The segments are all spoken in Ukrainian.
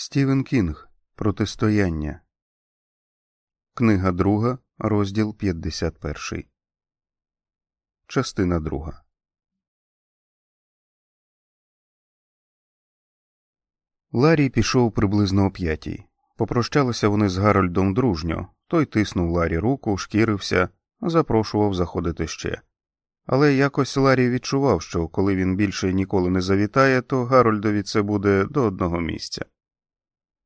Стівен Кінг Протистояння. Книга друга, розділ 51. Частина друга. Ларі пішов приблизно о п'ятій. Попрощалися вони з Гарольдом дружньо. Той тиснув Ларі руку, шкірився, запрошував заходити ще. Але якось Ларі відчував, що коли він більше ніколи не завітає, то Гарольдові це буде до одного місця.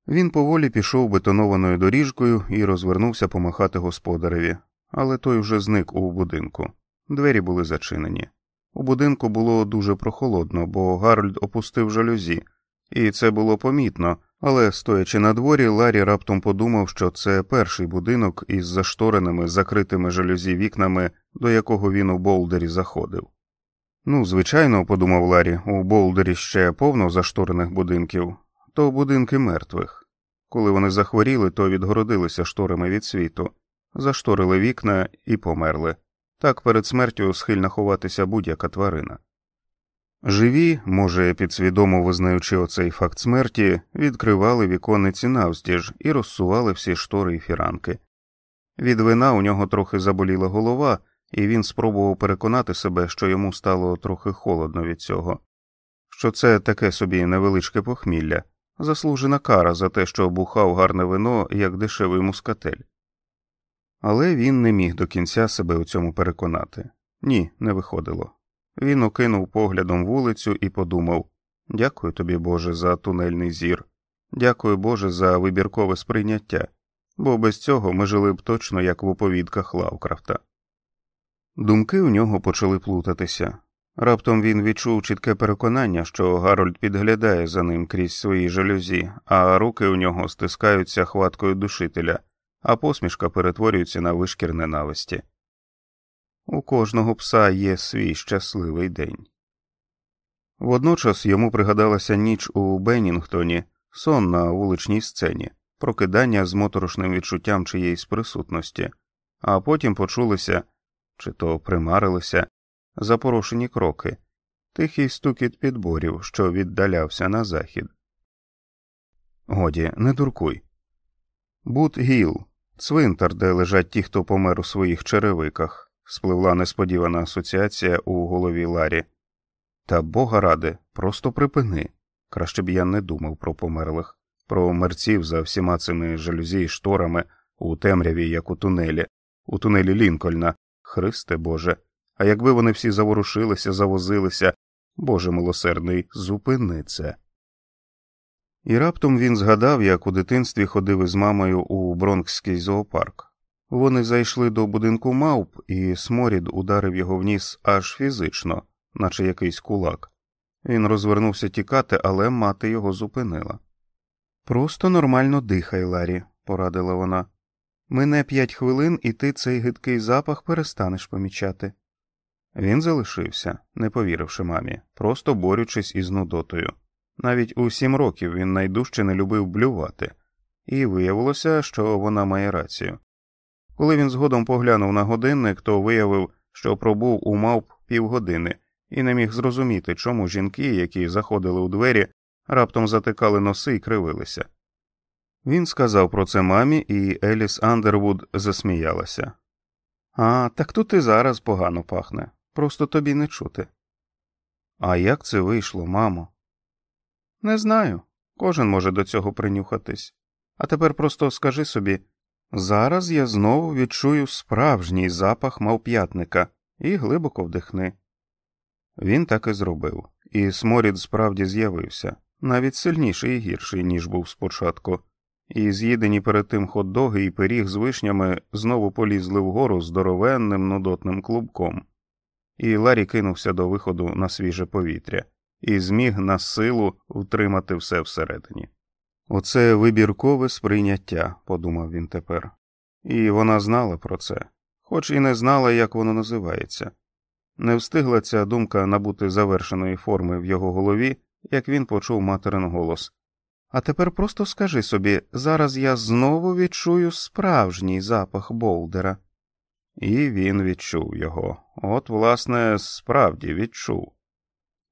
Він поволі пішов бетонованою доріжкою і розвернувся помахати господареві, але той вже зник у будинку. Двері були зачинені. У будинку було дуже прохолодно, бо Гарольд опустив жалюзі, і це було помітно, але, стоячи на дворі, Ларі раптом подумав, що це перший будинок із заштореними закритими жалюзі вікнами, до якого він у Болдері заходив. Ну, звичайно, подумав Ларі, у Болдері ще повно зашторених будинків, то будинки мертвих. Коли вони захворіли, то відгородилися шторами від світу, зашторили вікна і померли. Так перед смертю схильна ховатися будь-яка тварина. Живі, може, підсвідомо визнаючи оцей факт смерті, відкривали віконниці навздіж і розсували всі штори і фіранки. Від вина у нього трохи заболіла голова, і він спробував переконати себе, що йому стало трохи холодно від цього, що це таке собі невеличке похмілля, заслужена кара за те, що бухав гарне вино як дешевий мускатель. Але він не міг до кінця себе у цьому переконати ні, не виходило. Він окинув поглядом вулицю і подумав Дякую тобі, Боже, за тунельний зір, дякую Боже за вибіркове сприйняття, бо без цього ми жили б точно як в оповідках Лавкрафта. Думки у нього почали плутатися. Раптом він відчув чітке переконання, що Гарольд підглядає за ним крізь свої жалюзі, а руки у нього стискаються хваткою душителя, а посмішка перетворюється на вишкір ненависті. У кожного пса є свій щасливий день. Водночас йому пригадалася ніч у Беннінгтоні, сон на вуличній сцені, прокидання з моторошним відчуттям чиєїсь присутності, а потім почулися чи то примарилися запорошені кроки, тихий стукіт підборів, що віддалявся на захід. Годі, не дуркуй. Бут Гіл, цвинтар, де лежать ті, хто помер у своїх черевиках спливла несподівана асоціація у голові Ларі. Та бога ради, просто припини. Краще б я не думав про померлих, про мерців за всіма цими жалюзі й шторами у темряві, як у тунелі, у тунелі Лінкольна. Христе Боже. А якби вони всі заворушилися, завозилися, Боже милосердний, зупини це. І раптом він згадав, як у дитинстві ходив із мамою у Бронкський зоопарк. Вони зайшли до будинку мавп, і сморід ударив його в ніс аж фізично, наче якийсь кулак. Він розвернувся тікати, але мати його зупинила. Просто нормально дихай, Ларі, порадила вона. Мине п'ять хвилин, і ти цей гидкий запах перестанеш помічати. Він залишився, не повіривши мамі, просто борючись із нудотою. Навіть у сім років він найдужче не любив блювати, і виявилося, що вона має рацію. Коли він згодом поглянув на годинник, то виявив, що пробув у мавп півгодини, і не міг зрозуміти, чому жінки, які заходили у двері, раптом затикали носи і кривилися. Він сказав про це мамі, і Еліс Андервуд засміялася. А, так тут і зараз погано пахне, просто тобі не чути. А як це вийшло, мамо? Не знаю. Кожен може до цього принюхатись. А тепер просто скажи собі Зараз я знову відчую справжній запах мавп'ятника і глибоко вдихни. Він так і зробив, і сморід справді з'явився, навіть сильніший і гірший, ніж був спочатку, і з'їдені перед тим хот-доги і пиріг з вишнями знову полізли вгору здоровенним нудотним клубком, і Ларі кинувся до виходу на свіже повітря і зміг на силу втримати все всередині. Оце вибіркове сприйняття, подумав він тепер, і вона знала про це, хоч і не знала, як воно називається. Не встигла ця думка набути завершеної форми в його голові, як він почув материн голос. А тепер просто скажи собі зараз я знову відчую справжній запах Болдера. І він відчув його. От, власне, справді відчув.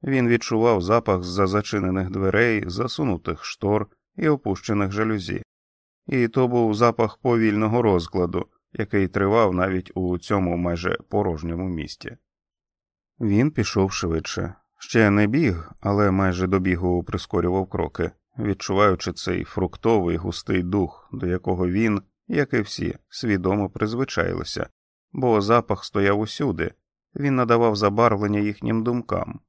Він відчував запах з за зачинених дверей, засунутих штор і опущених жалюзі, і то був запах повільного розкладу, який тривав навіть у цьому майже порожньому місті. Він пішов швидше, ще не біг, але майже до бігу прискорював кроки, відчуваючи цей фруктовий густий дух, до якого він, як і всі, свідомо призвичаїлися, бо запах стояв усюди, він надавав забарвлення їхнім думкам.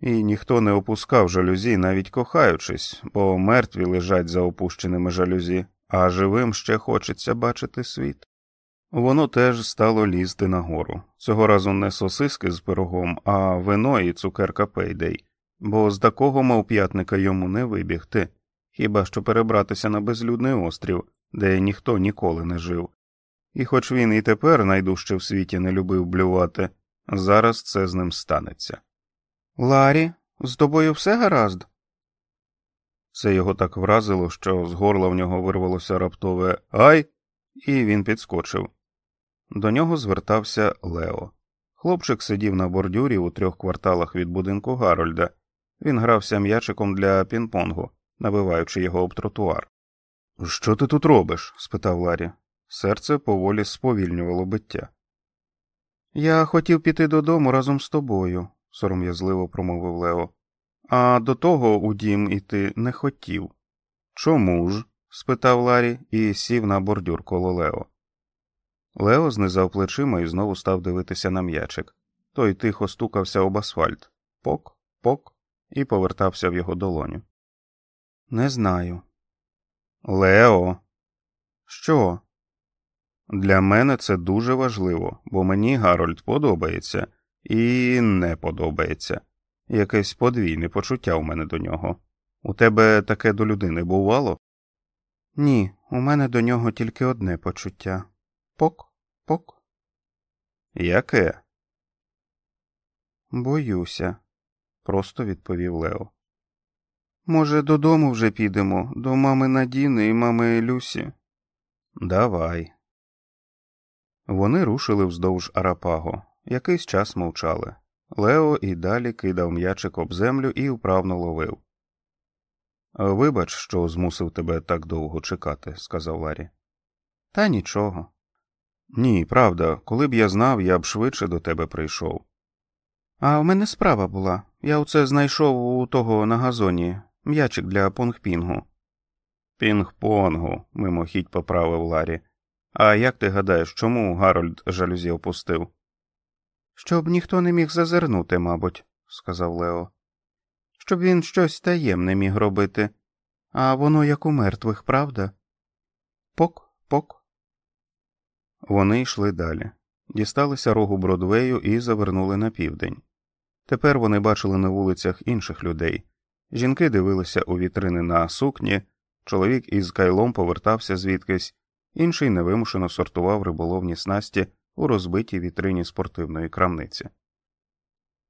І ніхто не опускав жалюзі, навіть кохаючись, бо мертві лежать за опущеними жалюзі, а живим ще хочеться бачити світ. Воно теж стало лізти нагору. Цього разу не сосиски з пирогом, а вино і цукерка пейдей, бо з такого мовп'ятника йому не вибігти, хіба що перебратися на безлюдний острів, де ніхто ніколи не жив. І хоч він і тепер найдужче в світі не любив блювати, зараз це з ним станеться. Ларі, з тобою все гаразд? Це його так вразило, що з горла в нього вирвалося раптове Ай, і він підскочив. До нього звертався Лео. Хлопчик сидів на бордюрі у трьох кварталах від будинку Гарольда. Він грався м'ячиком для пінг-понгу, набиваючи його об тротуар. Що ти тут робиш? спитав Ларі. Серце поволі сповільнювало биття. Я хотів піти додому разом з тобою, сором'язливо промовив Лео. А до того у дім іти не хотів. Чому ж? спитав Ларі і сів на бордюр коло Лео. Лео знизав плечима і знову став дивитися на м'ячик. Той тихо стукався об асфальт пок, пок, і повертався в його долоню. Не знаю. Лео. Що? Для мене це дуже важливо, бо мені Гарольд подобається і не подобається. Якесь подвійне почуття у мене до нього. У тебе таке до людини бувало? Ні, у мене до нього тільки одне почуття пок, пок. Яке? Боюся, просто відповів Лео. Може, додому вже підемо, до мами Надіни і мами Люсі? Давай. Вони рушили вздовж Арапаго, якийсь час мовчали. Лео і далі кидав м'ячик об землю і вправно ловив. Вибач, що змусив тебе так довго чекати, сказав Ларі. Та нічого. Ні, правда, коли б я знав, я б швидше до тебе прийшов. А в мене справа була. Я оце знайшов у того на газоні м'ячик для понг-пінгу. Пінг-понгу, мимохідь поправив Ларі. А як ти гадаєш, чому Гарольд жалюзі опустив? Щоб ніхто не міг зазирнути, мабуть, сказав Лео. Щоб він щось таємне міг робити, а воно як у мертвих, правда? Пок, пок. Вони йшли далі, дісталися рогу Бродвею і завернули на південь. Тепер вони бачили на вулицях інших людей. Жінки дивилися у вітрини на сукні, чоловік із кайлом повертався звідкись, інший невимушено сортував риболовні снасті у розбитій вітрині спортивної крамниці.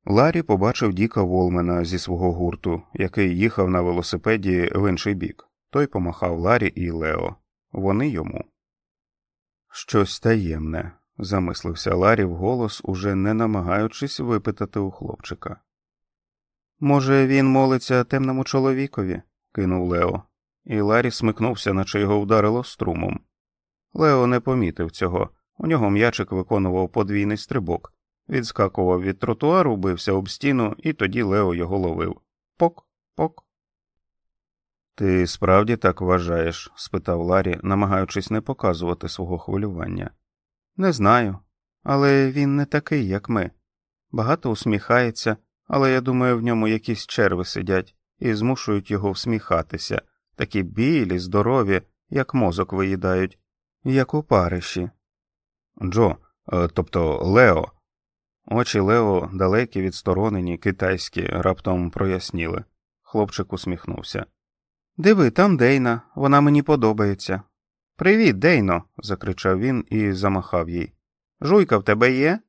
Ларі побачив Діка Волмена зі свого гурту, який їхав на велосипеді в інший бік. Той помахав Ларі і Лео. Вони йому. Щось таємне, замислився Ларі вголос, уже не намагаючись випитати у хлопчика. Може, він молиться темному чоловікові? кинув Лео, і Ларі смикнувся, наче його вдарило струмом. Лео не помітив цього. У нього м'ячик виконував подвійний стрибок, відскакував від тротуару, бився об стіну, і тоді Лео його ловив. Пок, пок. Ти справді так вважаєш? спитав Ларі, намагаючись не показувати свого хвилювання. Не знаю, але він не такий, як ми. Багато усміхається, але я думаю, в ньому якісь черви сидять і змушують його всміхатися, такі білі, здорові, як мозок виїдають, як у париші. Джо, е, тобто Лео. Очі Лео, далекі, відсторонені, китайські, раптом проясніли. Хлопчик усміхнувся. Диви, там Дейна, вона мені подобається. Привіт, Дейно. закричав він і замахав їй. Жуйка в тебе є?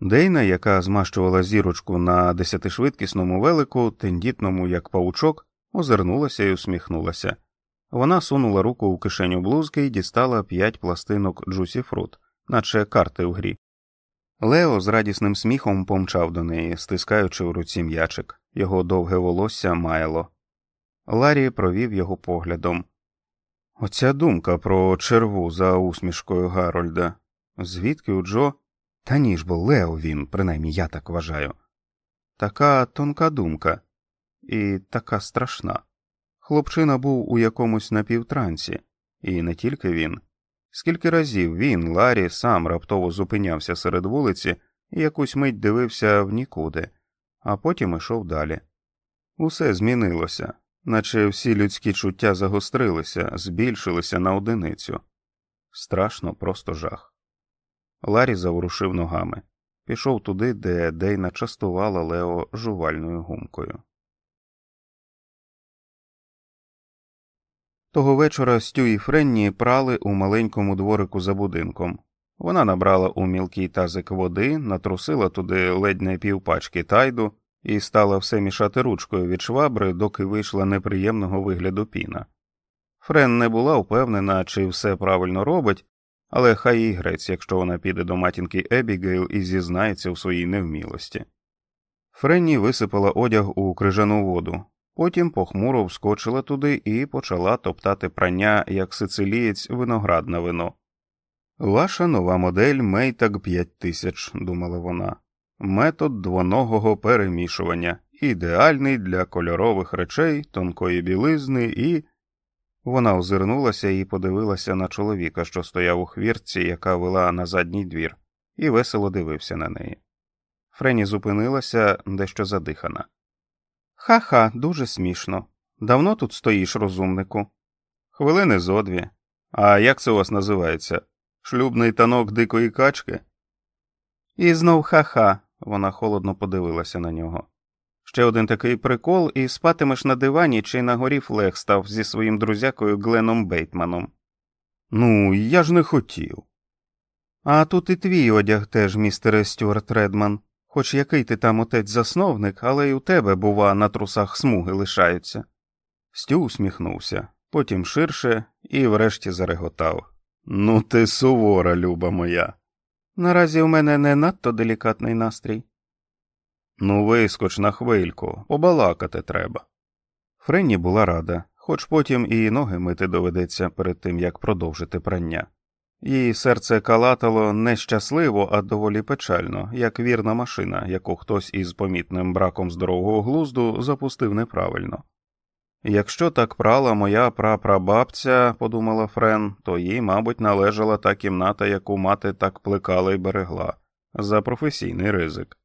Дейна, яка змащувала зірочку на десятишвидкісному велику, тендітному, як паучок, озирнулася і усміхнулася. Вона сунула руку у кишеню блузки і дістала п'ять пластинок Джусі Фрут, наче карти в грі. Лео з радісним сміхом помчав до неї, стискаючи в руці м'ячик, його довге волосся маяло. Ларі провів його поглядом. Оця думка про черву за усмішкою Гарольда. Звідки у Джо? Та ніж бо Лео він, принаймні я так вважаю. Така тонка думка і така страшна. Хлопчина був у якомусь напівтрансі, і не тільки він. Скільки разів він, Ларі, сам раптово зупинявся серед вулиці і якусь мить дивився в нікуди, а потім ішов далі. Усе змінилося, наче всі людські чуття загострилися, збільшилися на одиницю. Страшно, просто жах. Ларі заворушив ногами, пішов туди, де Дейна частувала Лео жувальною гумкою. Того вечора Стю і Френні прали у маленькому дворику за будинком. Вона набрала у мілкий тазик води, натрусила туди ледь не півпачки тайду і стала все мішати ручкою від швабри, доки вийшла неприємного вигляду піна. Френ не була впевнена, чи все правильно робить, але хай їй грець, якщо вона піде до матінки Ебігейл і зізнається у своїй невмілості. Френні висипала одяг у крижану воду, потім похмуро вскочила туди і почала топтати прання, як сицилієць виноград на вино. Ваша нова модель Maytag 5000, думала вона, метод двоногого перемішування, ідеальний для кольорових речей, тонкої білизни і. Вона озирнулася і подивилася на чоловіка, що стояв у хвіртці, яка вела на задній двір, і весело дивився на неї. Френі зупинилася дещо задихана. Ха ха, дуже смішно. Давно тут стоїш, розумнику? Хвилини зо дві. А як це у вас називається? Шлюбний танок дикої качки? І знов ха-ха, вона холодно подивилася на нього. Ще один такий прикол, і спатимеш на дивані чи на горі флег став зі своїм друзякою Гленом Бейтманом. Ну, я ж не хотів. А тут і твій одяг теж, містере Стюарт Редман. Хоч який ти там отець засновник, але й у тебе, бува, на трусах смуги лишаються. Стю усміхнувся, потім ширше і врешті зареготав. Ну, ти сувора, люба моя. Наразі у мене не надто делікатний настрій. Ну, вискоч на хвильку, побалакати треба. Френні була рада, хоч потім і ноги мити доведеться перед тим, як продовжити прання. Її серце калатало не щасливо, а доволі печально, як вірна машина, яку хтось із помітним браком здорового глузду запустив неправильно. Якщо так прала моя прапрабабця, подумала Френ, то їй, мабуть, належала та кімната, яку мати так плекала і берегла, за професійний ризик.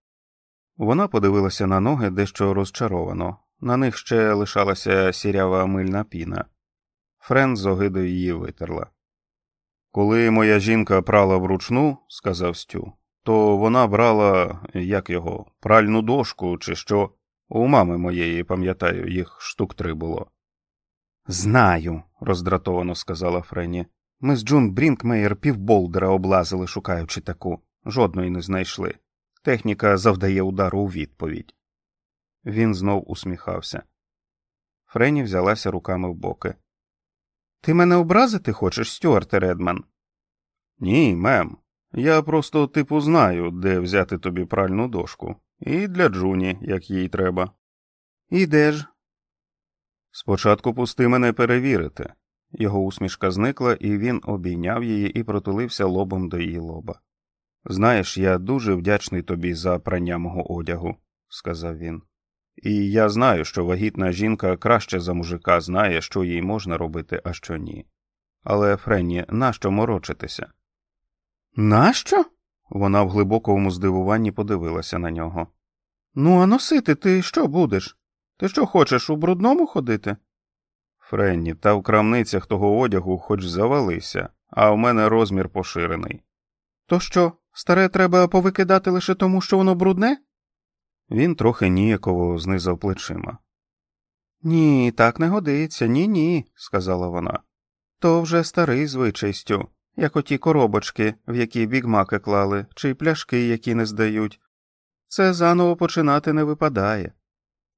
Вона подивилася на ноги дещо розчаровано, на них ще лишалася сірява мильна піна. Френ з огидою її витерла. Коли моя жінка прала вручну, сказав Стю, то вона брала, як його, пральну дошку, чи що. У мами моєї, пам'ятаю, їх штук три було. Знаю, роздратовано сказала Френі. Ми з Джун Брінкмеєр півболдера облазили, шукаючи таку, жодної не знайшли. Техніка завдає удару у відповідь. Він знов усміхався. Френі взялася руками в боки. Ти мене образити хочеш, Стюарте Редман? Ні, мем. Я просто типу знаю, де взяти тобі пральну дошку, і для Джуні, як їй треба. І де ж? Спочатку пусти мене перевірити. Його усмішка зникла, і він обійняв її і протулився лобом до її лоба. Знаєш, я дуже вдячний тобі за прання мого одягу, сказав він. І я знаю, що вагітна жінка краще за мужика знає, що їй можна робити, а що ні. Але, Френні, нащо морочитися? Нащо? Вона в глибокому здивуванні подивилася на нього. Ну, а носити ти що будеш? Ти що хочеш у брудному ходити? Френні, та в крамницях того одягу хоч завалися, а в мене розмір поширений. То що, старе треба повикидати лише тому, що воно брудне? Він трохи ніяково знизав плечима. Ні, так не годиться, ні ні, сказала вона. То вже старий звичай, Стю, як оті коробочки, в які бігмаки клали, чи пляшки, які не здають. Це заново починати не випадає.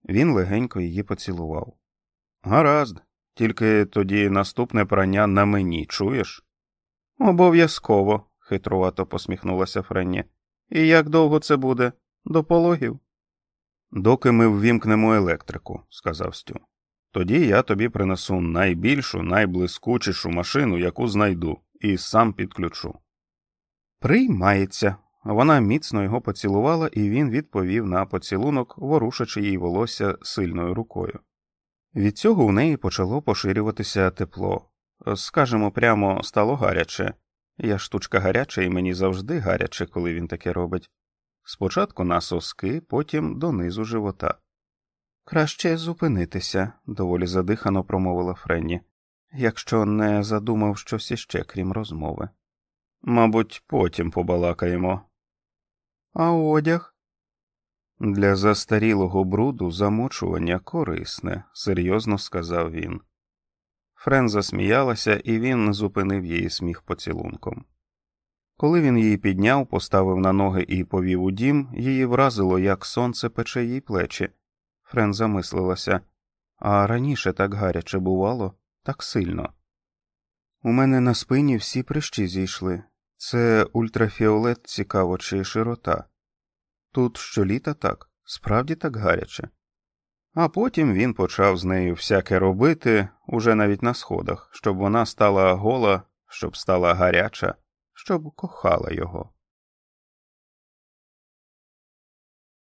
Він легенько її поцілував. Гаразд, тільки тоді наступне прання на мені, чуєш? Обов'язково, хитрувато посміхнулася Френні. І як довго це буде? До пологів? Доки ми ввімкнемо електрику, сказав Стю. Тоді я тобі принесу найбільшу, найблискучішу машину, яку знайду, і сам підключу. Приймається. Вона міцно його поцілувала, і він відповів на поцілунок, ворушачи їй волосся сильною рукою. Від цього у неї почало поширюватися тепло. Скажемо прямо, стало гаряче. Я штучка гаряча, і мені завжди гаряче, коли він таке робить. Спочатку на соски, потім донизу живота. Краще зупинитися, доволі задихано промовила Френні, якщо не задумав щось іще, крім розмови. Мабуть, потім побалакаємо. А одяг? Для застарілого бруду замочування корисне, серйозно сказав він. Френ засміялася, і він зупинив її сміх поцілунком. Коли він її підняв, поставив на ноги і повів у дім, її вразило, як сонце пече їй плечі. Френ замислилася, а раніше так гаряче бувало, так сильно. У мене на спині всі прищі зійшли. Це ультрафіолет цікаво чи широта. Тут щоліта так, справді так гаряче. А потім він почав з нею всяке робити, уже навіть на сходах, щоб вона стала гола, щоб стала гаряча, щоб кохала його.